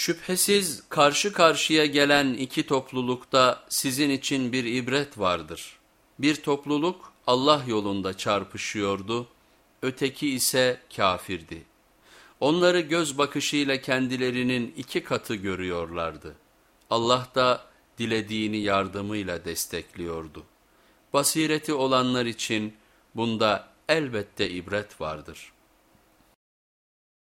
Şüphesiz karşı karşıya gelen iki toplulukta sizin için bir ibret vardır. Bir topluluk Allah yolunda çarpışıyordu, öteki ise kafirdi. Onları göz bakışıyla kendilerinin iki katı görüyorlardı. Allah da dilediğini yardımıyla destekliyordu. Basireti olanlar için bunda elbette ibret vardır.''